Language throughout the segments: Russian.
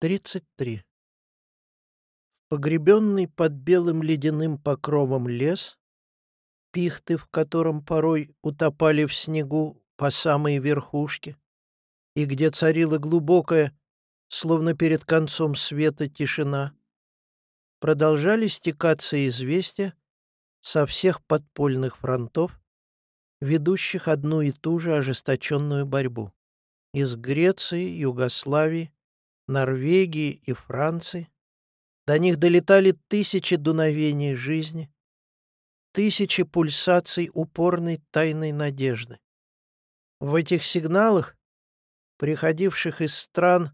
33. Погребенный под белым ледяным покровом лес, пихты в котором порой утопали в снегу по самые верхушки, и где царила глубокая, словно перед концом света, тишина, продолжали стекаться известия со всех подпольных фронтов, ведущих одну и ту же ожесточенную борьбу. Из Греции, Югославии, Норвегии и Франции. До них долетали тысячи дуновений жизни, тысячи пульсаций упорной тайной надежды. В этих сигналах, приходивших из стран,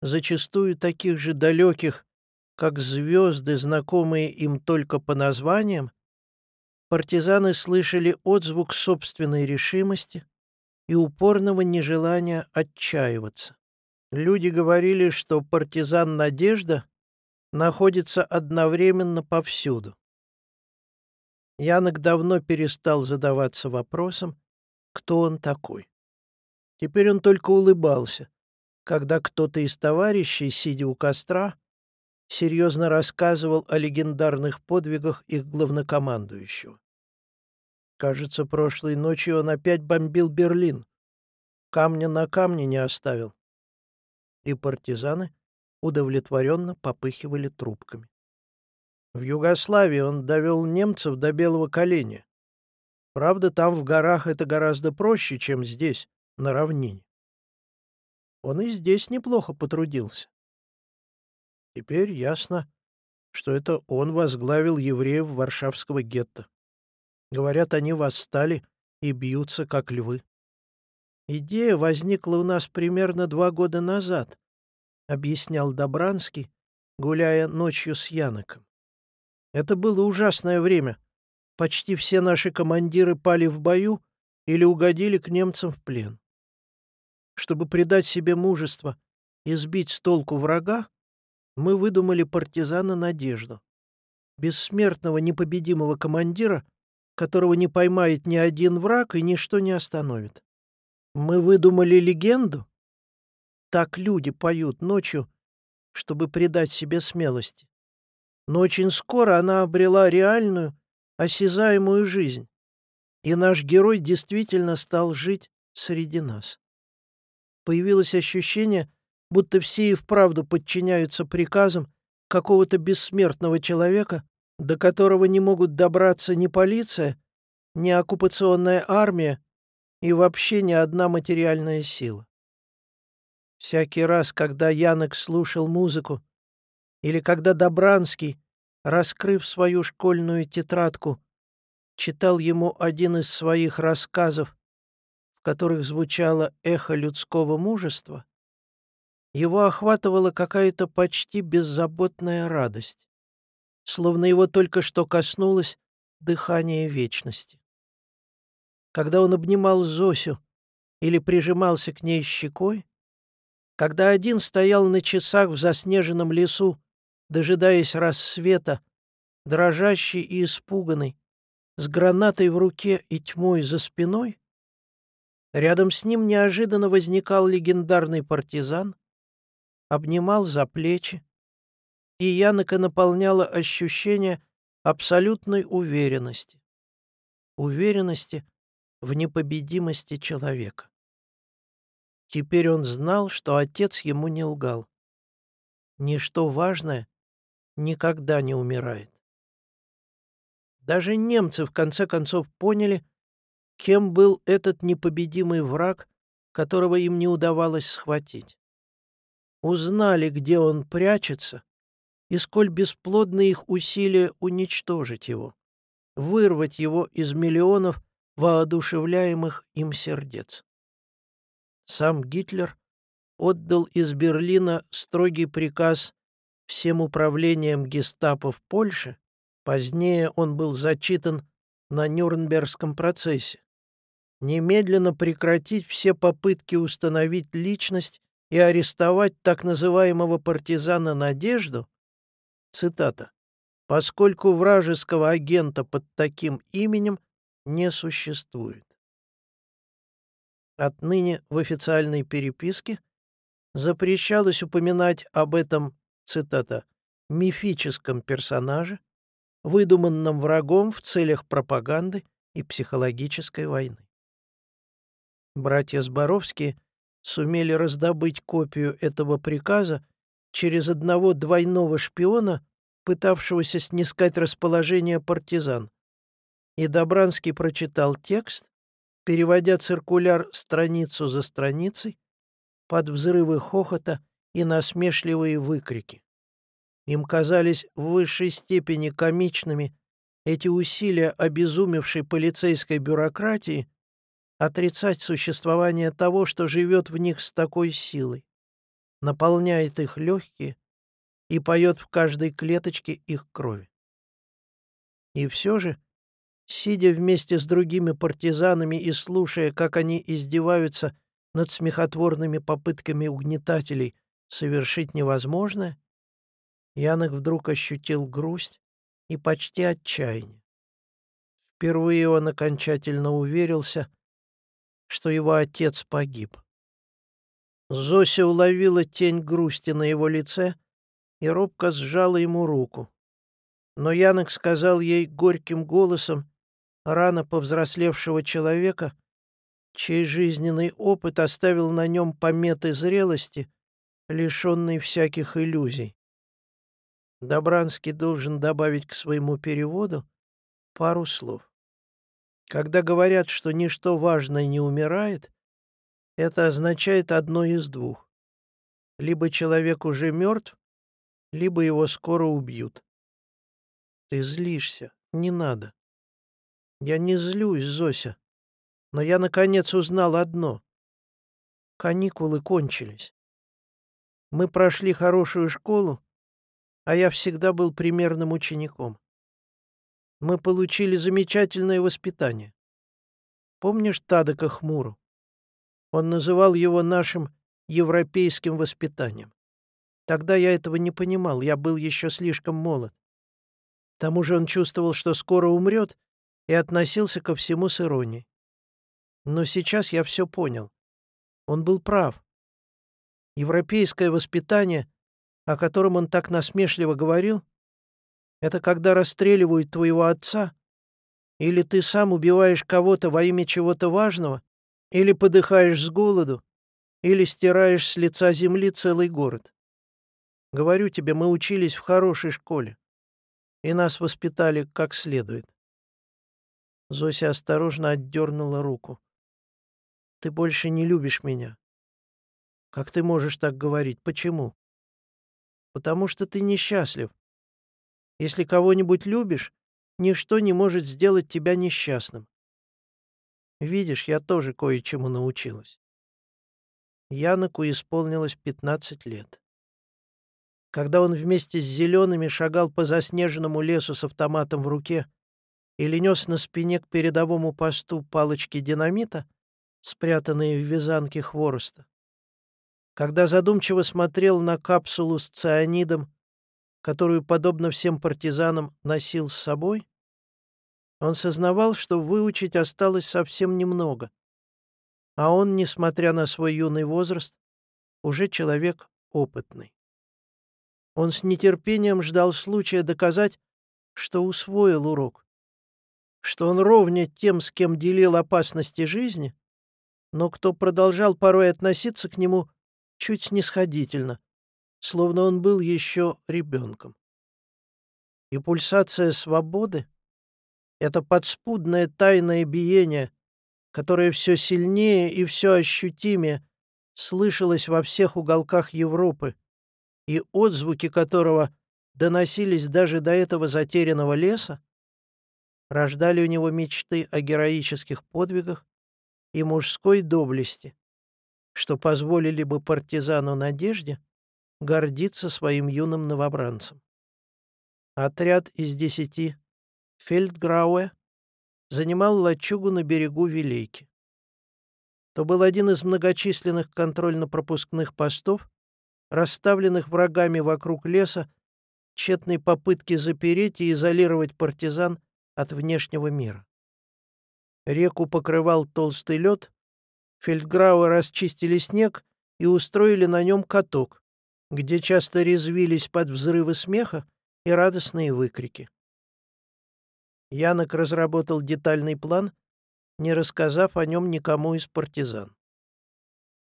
зачастую таких же далеких, как звезды, знакомые им только по названиям, партизаны слышали отзвук собственной решимости и упорного нежелания отчаиваться. Люди говорили, что партизан Надежда находится одновременно повсюду. Янок давно перестал задаваться вопросом, кто он такой. Теперь он только улыбался, когда кто-то из товарищей, сидя у костра, серьезно рассказывал о легендарных подвигах их главнокомандующего. Кажется, прошлой ночью он опять бомбил Берлин. Камня на камне не оставил и партизаны удовлетворенно попыхивали трубками. В Югославии он довел немцев до белого коленя. Правда, там в горах это гораздо проще, чем здесь, на равнине. Он и здесь неплохо потрудился. Теперь ясно, что это он возглавил евреев Варшавского гетто. Говорят, они восстали и бьются, как львы. Идея возникла у нас примерно два года назад, объяснял Добранский, гуляя ночью с Яноком. Это было ужасное время. Почти все наши командиры пали в бою или угодили к немцам в плен. Чтобы придать себе мужество и сбить с толку врага, мы выдумали партизана Надежду. Бессмертного непобедимого командира, которого не поймает ни один враг и ничто не остановит. Мы выдумали легенду? Так люди поют ночью, чтобы придать себе смелости. Но очень скоро она обрела реальную, осязаемую жизнь, и наш герой действительно стал жить среди нас. Появилось ощущение, будто все и вправду подчиняются приказам какого-то бессмертного человека, до которого не могут добраться ни полиция, ни оккупационная армия, и вообще ни одна материальная сила. Всякий раз, когда Янок слушал музыку, или когда Добранский, раскрыв свою школьную тетрадку, читал ему один из своих рассказов, в которых звучало эхо людского мужества, его охватывала какая-то почти беззаботная радость, словно его только что коснулось дыхание вечности когда он обнимал Зосю или прижимался к ней щекой, когда один стоял на часах в заснеженном лесу, дожидаясь рассвета, дрожащий и испуганный, с гранатой в руке и тьмой за спиной, рядом с ним неожиданно возникал легендарный партизан, обнимал за плечи, и Янока наполняла ощущение абсолютной уверенности. Уверенности, в непобедимости человека. Теперь он знал, что отец ему не лгал. Ничто важное никогда не умирает. Даже немцы в конце концов поняли, кем был этот непобедимый враг, которого им не удавалось схватить. Узнали, где он прячется, и сколь бесплодны их усилия уничтожить его, вырвать его из миллионов воодушевляемых им сердец. Сам Гитлер отдал из Берлина строгий приказ всем управлениям гестапо в Польше, позднее он был зачитан на Нюрнбергском процессе, немедленно прекратить все попытки установить личность и арестовать так называемого партизана Надежду, цитата, «поскольку вражеского агента под таким именем не существует. Отныне в официальной переписке запрещалось упоминать об этом, цитата, «мифическом персонаже, выдуманном врагом в целях пропаганды и психологической войны». Братья Зборовские сумели раздобыть копию этого приказа через одного двойного шпиона, пытавшегося снискать расположение партизан. И Добранский прочитал текст, переводя циркуляр страницу за страницей, под взрывы хохота и насмешливые выкрики. Им казались в высшей степени комичными эти усилия обезумевшей полицейской бюрократии отрицать существование того, что живет в них с такой силой, наполняет их легкие и поет в каждой клеточке их крови. И все же, сидя вместе с другими партизанами и слушая, как они издеваются над смехотворными попытками угнетателей совершить невозможное, Янок вдруг ощутил грусть и почти отчаяние. Впервые он окончательно уверился, что его отец погиб. Зося уловила тень грусти на его лице и робко сжала ему руку. Но Янок сказал ей горьким голосом рано повзрослевшего человека, чей жизненный опыт оставил на нем пометы зрелости, лишенной всяких иллюзий. Добранский должен добавить к своему переводу пару слов. Когда говорят, что ничто важное не умирает, это означает одно из двух. Либо человек уже мертв, либо его скоро убьют. Ты злишься. Не надо. Я не злюсь, Зося. Но я, наконец, узнал одно. Каникулы кончились. Мы прошли хорошую школу, а я всегда был примерным учеником. Мы получили замечательное воспитание. Помнишь Тадека Хмуру? Он называл его нашим европейским воспитанием. Тогда я этого не понимал, я был еще слишком молод. К тому же он чувствовал, что скоро умрет, и относился ко всему с иронией. Но сейчас я все понял. Он был прав. Европейское воспитание, о котором он так насмешливо говорил, это когда расстреливают твоего отца, или ты сам убиваешь кого-то во имя чего-то важного, или подыхаешь с голоду, или стираешь с лица земли целый город. Говорю тебе, мы учились в хорошей школе, и нас воспитали как следует. Зося осторожно отдернула руку. «Ты больше не любишь меня». «Как ты можешь так говорить? Почему?» «Потому что ты несчастлив. Если кого-нибудь любишь, ничто не может сделать тебя несчастным. Видишь, я тоже кое-чему научилась. Яноку исполнилось пятнадцать лет. Когда он вместе с зелеными шагал по заснеженному лесу с автоматом в руке или нес на спине к передовому посту палочки динамита, спрятанные в вязанке хвороста, когда задумчиво смотрел на капсулу с цианидом, которую, подобно всем партизанам, носил с собой, он сознавал, что выучить осталось совсем немного. А он, несмотря на свой юный возраст, уже человек опытный. Он с нетерпением ждал случая доказать, что усвоил урок, что он ровня тем, с кем делил опасности жизни, но кто продолжал порой относиться к нему чуть снисходительно, словно он был еще ребенком. И пульсация свободы — это подспудное тайное биение, которое все сильнее и все ощутимее слышалось во всех уголках Европы, и отзвуки которого доносились даже до этого затерянного леса, рождали у него мечты о героических подвигах и мужской доблести, что позволили бы партизану Надежде гордиться своим юным новобранцем. Отряд из десяти Фельдграуэ занимал лачугу на берегу Вилейки. То был один из многочисленных контрольно-пропускных постов, расставленных врагами вокруг леса, тщетной попытки запереть и изолировать партизан от внешнего мира. Реку покрывал толстый лед, фельдграуэ расчистили снег и устроили на нем каток, где часто резвились под взрывы смеха и радостные выкрики. Янок разработал детальный план, не рассказав о нем никому из партизан.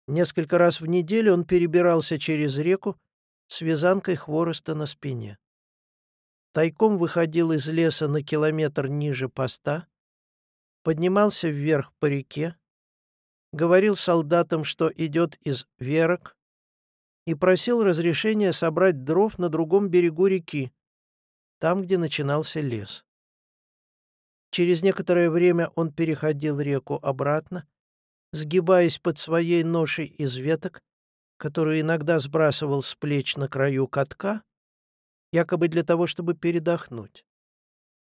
Несколько раз в неделю он перебирался через реку с вязанкой хвороста на спине. Тайком выходил из леса на километр ниже поста, поднимался вверх по реке, говорил солдатам, что идет из Верок, и просил разрешения собрать дров на другом берегу реки, там, где начинался лес. Через некоторое время он переходил реку обратно, сгибаясь под своей ношей из веток, которую иногда сбрасывал с плеч на краю катка, якобы для того, чтобы передохнуть.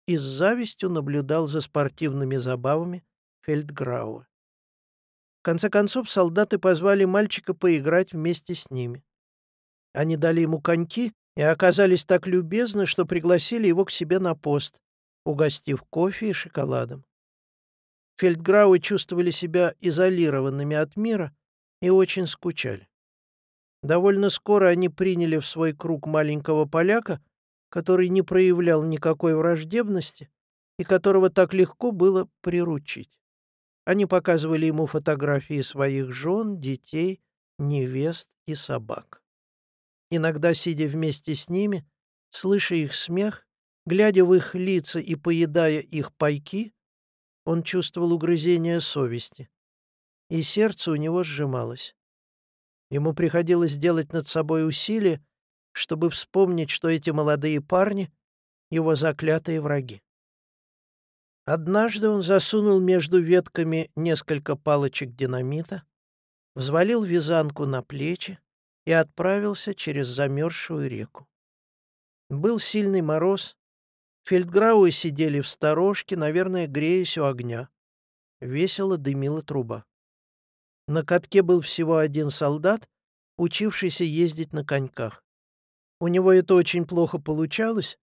И с завистью наблюдал за спортивными забавами Фельдграуа. В конце концов, солдаты позвали мальчика поиграть вместе с ними. Они дали ему коньки и оказались так любезны, что пригласили его к себе на пост, угостив кофе и шоколадом. Фельдграуи чувствовали себя изолированными от мира и очень скучали. Довольно скоро они приняли в свой круг маленького поляка, который не проявлял никакой враждебности и которого так легко было приручить. Они показывали ему фотографии своих жен, детей, невест и собак. Иногда, сидя вместе с ними, слыша их смех, глядя в их лица и поедая их пайки, он чувствовал угрызение совести, и сердце у него сжималось. Ему приходилось делать над собой усилия, чтобы вспомнить, что эти молодые парни — его заклятые враги. Однажды он засунул между ветками несколько палочек динамита, взвалил вязанку на плечи и отправился через замерзшую реку. Был сильный мороз. Фельдграуи сидели в сторожке, наверное, греясь у огня. Весело дымила труба. На катке был всего один солдат, учившийся ездить на коньках. У него это очень плохо получалось.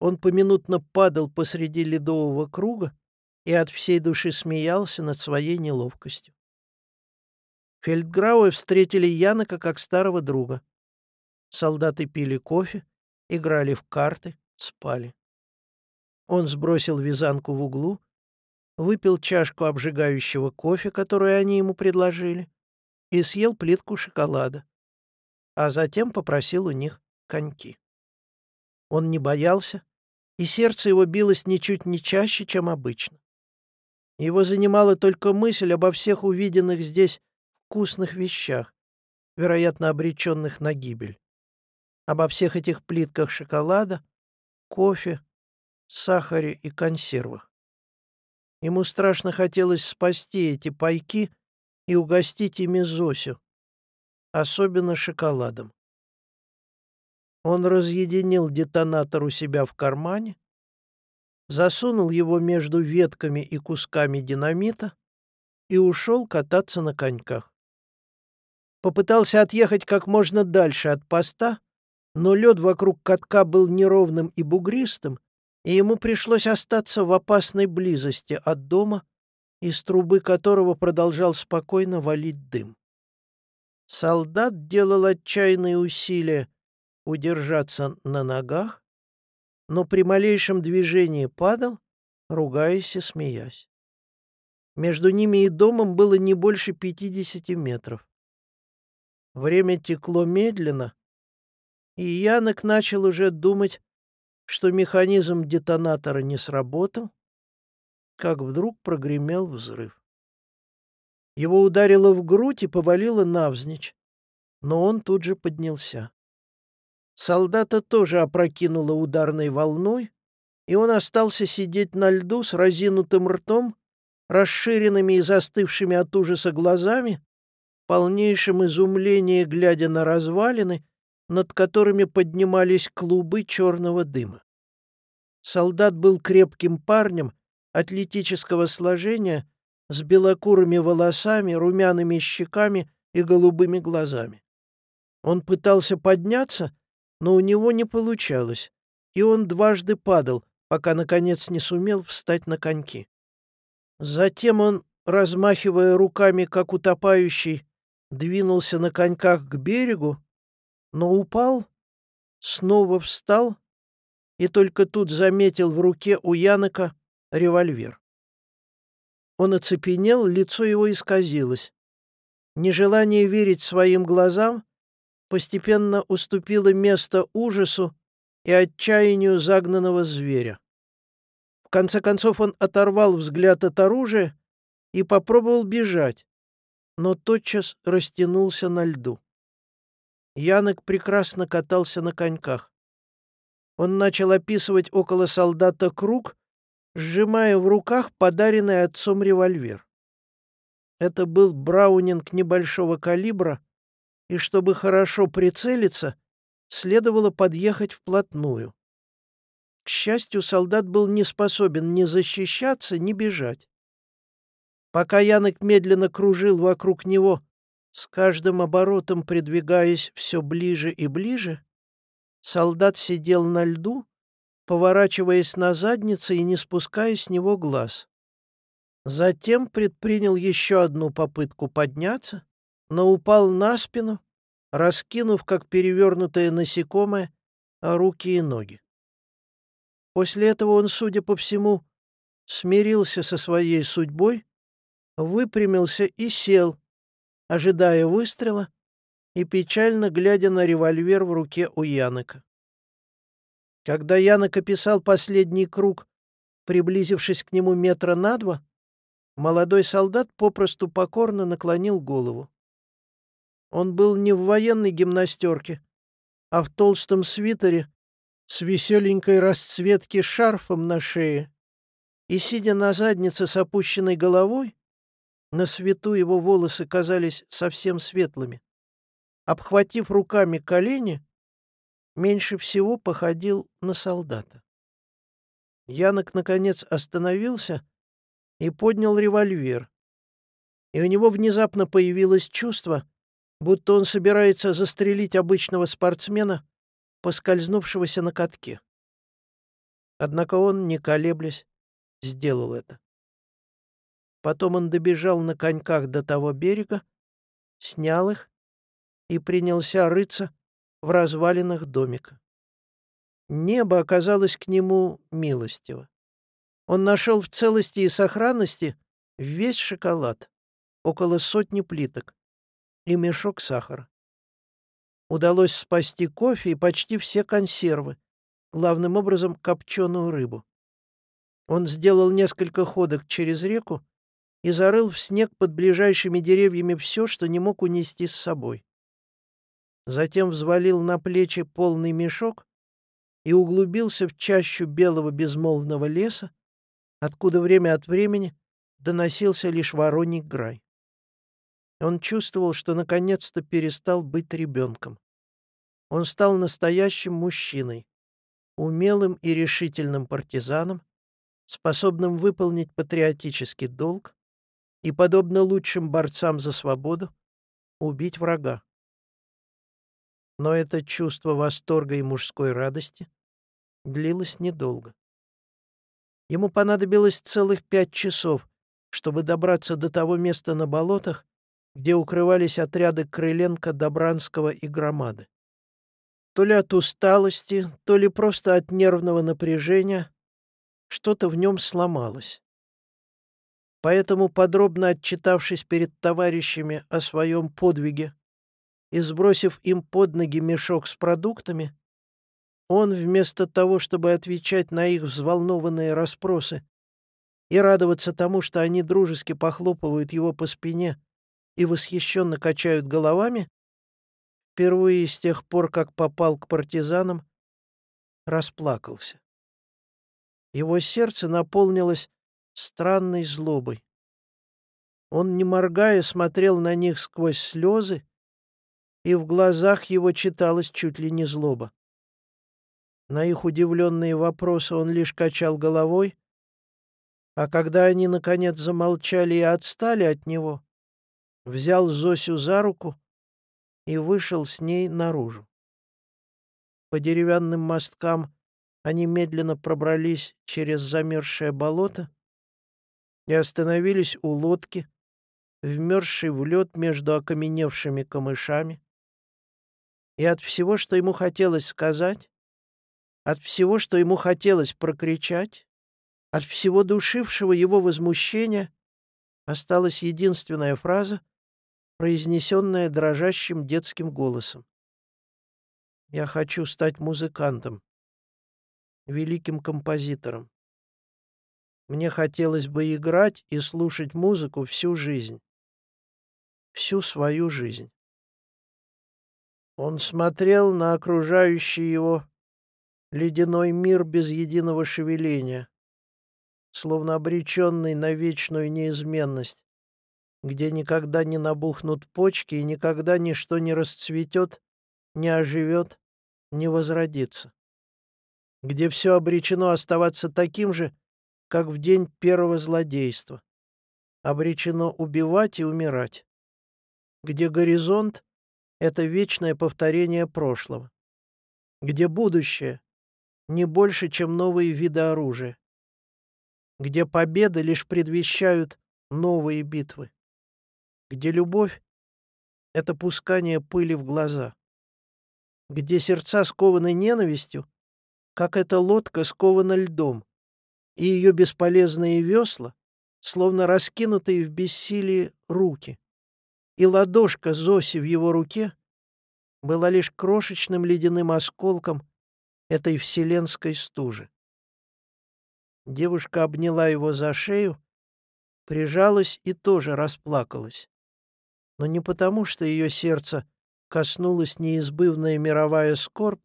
Он поминутно падал посреди ледового круга и от всей души смеялся над своей неловкостью. Фельдграуэ встретили Янока как старого друга. Солдаты пили кофе, играли в карты, спали. Он сбросил вязанку в углу, выпил чашку обжигающего кофе, которую они ему предложили, и съел плитку шоколада, а затем попросил у них коньки. Он не боялся, и сердце его билось ничуть не чаще, чем обычно. Его занимала только мысль обо всех увиденных здесь вкусных вещах, вероятно, обреченных на гибель. Обо всех этих плитках шоколада, кофе, сахаре и консервах. Ему страшно хотелось спасти эти пайки и угостить ими Зосю, особенно шоколадом. Он разъединил детонатор у себя в кармане, засунул его между ветками и кусками динамита и ушел кататься на коньках. Попытался отъехать как можно дальше от поста, но лед вокруг катка был неровным и бугристым, и ему пришлось остаться в опасной близости от дома, из трубы которого продолжал спокойно валить дым. Солдат делал отчаянные усилия удержаться на ногах, но при малейшем движении падал, ругаясь и смеясь. Между ними и домом было не больше пятидесяти метров. Время текло медленно, и Янок начал уже думать что механизм детонатора не сработал, как вдруг прогремел взрыв. Его ударило в грудь и повалило навзничь, но он тут же поднялся. Солдата тоже опрокинуло ударной волной, и он остался сидеть на льду с разинутым ртом, расширенными и застывшими от ужаса глазами, в полнейшем изумлении глядя на развалины, над которыми поднимались клубы черного дыма. Солдат был крепким парнем, атлетического сложения, с белокурыми волосами, румяными щеками и голубыми глазами. Он пытался подняться, но у него не получалось, и он дважды падал, пока, наконец, не сумел встать на коньки. Затем он, размахивая руками, как утопающий, двинулся на коньках к берегу, но упал, снова встал и только тут заметил в руке у Янока револьвер. Он оцепенел, лицо его исказилось. Нежелание верить своим глазам постепенно уступило место ужасу и отчаянию загнанного зверя. В конце концов он оторвал взгляд от оружия и попробовал бежать, но тотчас растянулся на льду. Янок прекрасно катался на коньках. Он начал описывать около солдата круг, сжимая в руках подаренный отцом револьвер. Это был браунинг небольшого калибра, и чтобы хорошо прицелиться, следовало подъехать вплотную. К счастью, солдат был не способен ни защищаться, ни бежать. Пока Янок медленно кружил вокруг него, с каждым оборотом придвигаясь все ближе и ближе, солдат сидел на льду, поворачиваясь на заднице и не спуская с него глаз. Затем предпринял еще одну попытку подняться, но упал на спину, раскинув, как перевернутое насекомое, руки и ноги. После этого он, судя по всему, смирился со своей судьбой, выпрямился и сел, ожидая выстрела и печально глядя на револьвер в руке у Янока. Когда Янок описал последний круг, приблизившись к нему метра на два, молодой солдат попросту покорно наклонил голову. Он был не в военной гимнастерке, а в толстом свитере с веселенькой расцветки шарфом на шее, и, сидя на заднице с опущенной головой, на свету его волосы казались совсем светлыми. Обхватив руками колени, меньше всего походил на солдата. Янок, наконец, остановился и поднял револьвер. И у него внезапно появилось чувство, будто он собирается застрелить обычного спортсмена, поскользнувшегося на катке. Однако он, не колеблясь, сделал это. Потом он добежал на коньках до того берега, снял их и принялся рыться в развалинах домика. Небо оказалось к нему милостиво. Он нашел в целости и сохранности весь шоколад, около сотни плиток, и мешок сахара. Удалось спасти кофе и почти все консервы, главным образом копченую рыбу. Он сделал несколько ходок через реку и зарыл в снег под ближайшими деревьями все, что не мог унести с собой затем взвалил на плечи полный мешок и углубился в чащу белого безмолвного леса, откуда время от времени доносился лишь вороний грай. Он чувствовал, что наконец-то перестал быть ребенком. Он стал настоящим мужчиной, умелым и решительным партизаном, способным выполнить патриотический долг и, подобно лучшим борцам за свободу, убить врага. Но это чувство восторга и мужской радости длилось недолго. Ему понадобилось целых пять часов, чтобы добраться до того места на болотах, где укрывались отряды Крыленко, Добранского и Громады. То ли от усталости, то ли просто от нервного напряжения что-то в нем сломалось. Поэтому, подробно отчитавшись перед товарищами о своем подвиге и сбросив им под ноги мешок с продуктами, он, вместо того, чтобы отвечать на их взволнованные расспросы и радоваться тому, что они дружески похлопывают его по спине и восхищенно качают головами, впервые с тех пор, как попал к партизанам, расплакался. Его сердце наполнилось странной злобой. Он, не моргая, смотрел на них сквозь слезы и в глазах его читалось чуть ли не злоба. На их удивленные вопросы он лишь качал головой, а когда они, наконец, замолчали и отстали от него, взял Зосю за руку и вышел с ней наружу. По деревянным мосткам они медленно пробрались через замерзшее болото и остановились у лодки, вмерзший в лед между окаменевшими камышами. И от всего, что ему хотелось сказать, от всего, что ему хотелось прокричать, от всего душившего его возмущения, осталась единственная фраза, произнесенная дрожащим детским голосом. «Я хочу стать музыкантом, великим композитором. Мне хотелось бы играть и слушать музыку всю жизнь. Всю свою жизнь. Он смотрел на окружающий его ледяной мир без единого шевеления, словно обреченный на вечную неизменность, где никогда не набухнут почки и никогда ничто не расцветет, не оживет, не возродится, где все обречено оставаться таким же, как в день первого злодейства. Обречено убивать и умирать. Где горизонт — это вечное повторение прошлого. Где будущее — не больше, чем новые виды оружия. Где победы лишь предвещают новые битвы. Где любовь — это пускание пыли в глаза. Где сердца скованы ненавистью, как эта лодка скована льдом и ее бесполезные весла, словно раскинутые в бессилии руки. И ладошка Зоси в его руке была лишь крошечным ледяным осколком этой вселенской стужи. Девушка обняла его за шею, прижалась и тоже расплакалась. Но не потому, что ее сердце коснулась неизбывная мировая скорбь,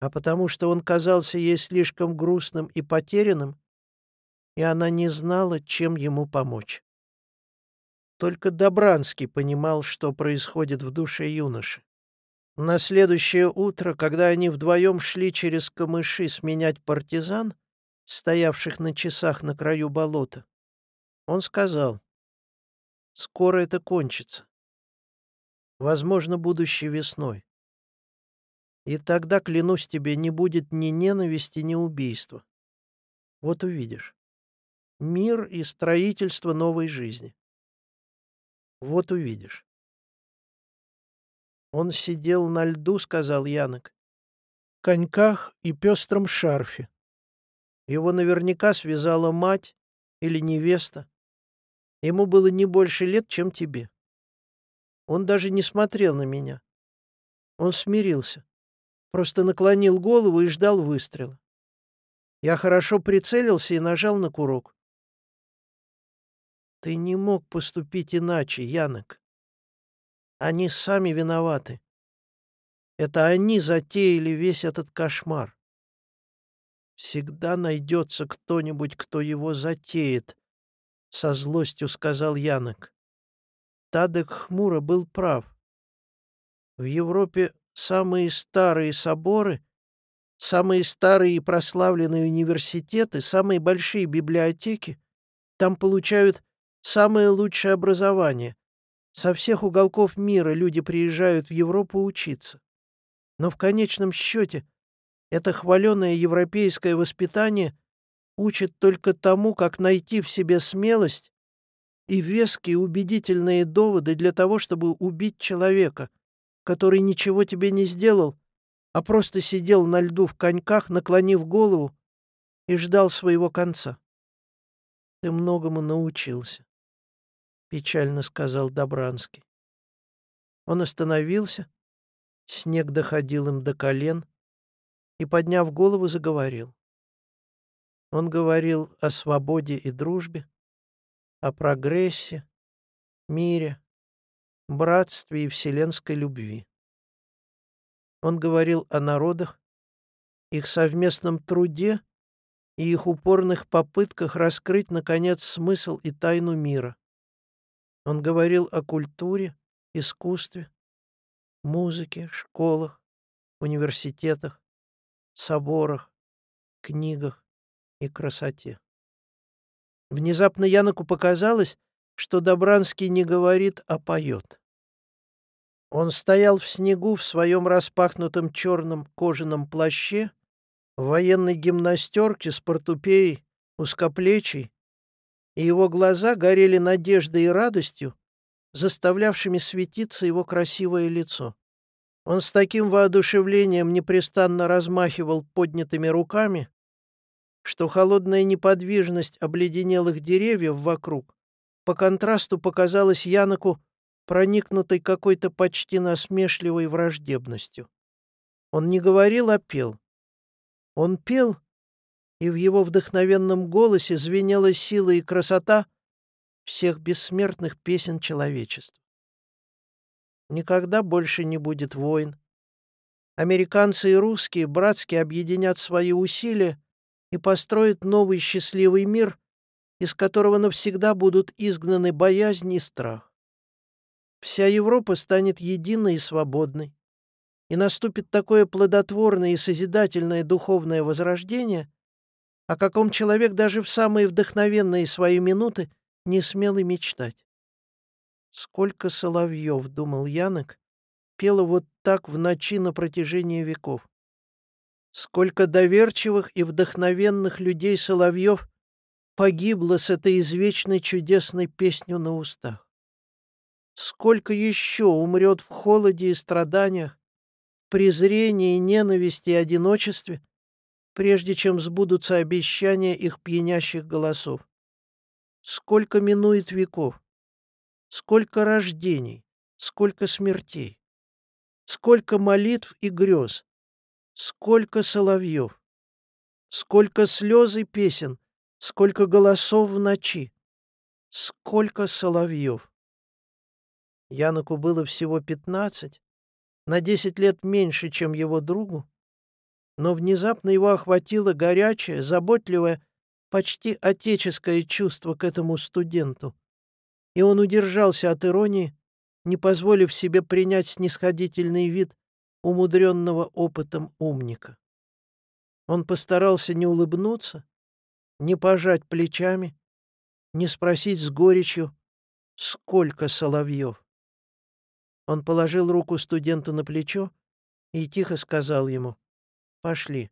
а потому что он казался ей слишком грустным и потерянным, и она не знала, чем ему помочь. Только Добранский понимал, что происходит в душе юноши. На следующее утро, когда они вдвоем шли через камыши сменять партизан, стоявших на часах на краю болота, он сказал, «Скоро это кончится. Возможно, будущей весной. И тогда, клянусь тебе, не будет ни ненависти, ни убийства. Вот увидишь. Мир и строительство новой жизни. Вот увидишь. Он сидел на льду, сказал Янок, коньках и пестром шарфе. Его наверняка связала мать или невеста. Ему было не больше лет, чем тебе. Он даже не смотрел на меня. Он смирился. Просто наклонил голову и ждал выстрела. Я хорошо прицелился и нажал на курок. Ты не мог поступить иначе, Янок. Они сами виноваты. Это они затеяли весь этот кошмар. Всегда найдется кто-нибудь, кто его затеет, — со злостью сказал Янок. Тадек хмуро был прав. В Европе самые старые соборы, самые старые и прославленные университеты, самые большие библиотеки, там получают самое лучшее образование. Со всех уголков мира люди приезжают в Европу учиться. Но в конечном счете это хваленое европейское воспитание учит только тому, как найти в себе смелость и веские убедительные доводы для того, чтобы убить человека — который ничего тебе не сделал, а просто сидел на льду в коньках, наклонив голову, и ждал своего конца. Ты многому научился, — печально сказал Добранский. Он остановился, снег доходил им до колен, и, подняв голову, заговорил. Он говорил о свободе и дружбе, о прогрессе, мире, братстве и вселенской любви. Он говорил о народах, их совместном труде и их упорных попытках раскрыть, наконец, смысл и тайну мира. Он говорил о культуре, искусстве, музыке, школах, университетах, соборах, книгах и красоте. Внезапно Яноку показалось, что Добранский не говорит, а поет. Он стоял в снегу в своем распахнутом черном кожаном плаще, в военной гимнастерке с портупеей, узкоплечий, и его глаза горели надеждой и радостью, заставлявшими светиться его красивое лицо. Он с таким воодушевлением непрестанно размахивал поднятыми руками, что холодная неподвижность обледенелых деревьев вокруг по контрасту показалась Яноку проникнутой какой-то почти насмешливой враждебностью. Он не говорил, а пел. Он пел, и в его вдохновенном голосе звенела сила и красота всех бессмертных песен человечества. Никогда больше не будет войн. Американцы и русские братски объединят свои усилия и построят новый счастливый мир, из которого навсегда будут изгнаны боязнь и страх. Вся Европа станет единой и свободной, и наступит такое плодотворное и созидательное духовное возрождение, о каком человек даже в самые вдохновенные свои минуты не смел и мечтать. Сколько соловьев, — думал Янок, — пело вот так в ночи на протяжении веков. Сколько доверчивых и вдохновенных людей погибло с этой извечной чудесной песню на устах. Сколько еще умрет в холоде и страданиях, презрении, ненависти и одиночестве, прежде чем сбудутся обещания их пьянящих голосов. Сколько минует веков, сколько рождений, сколько смертей, сколько молитв и грез, сколько соловьев, сколько слез и песен, сколько голосов в ночи, сколько соловьев. Яноку было всего пятнадцать, на десять лет меньше, чем его другу, но внезапно его охватило горячее, заботливое, почти отеческое чувство к этому студенту, и он удержался от иронии, не позволив себе принять снисходительный вид умудренного опытом умника. Он постарался не улыбнуться, не пожать плечами, не спросить с горечью, сколько соловьев. Он положил руку студенту на плечо и тихо сказал ему, «Пошли.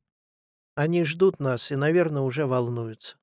Они ждут нас и, наверное, уже волнуются».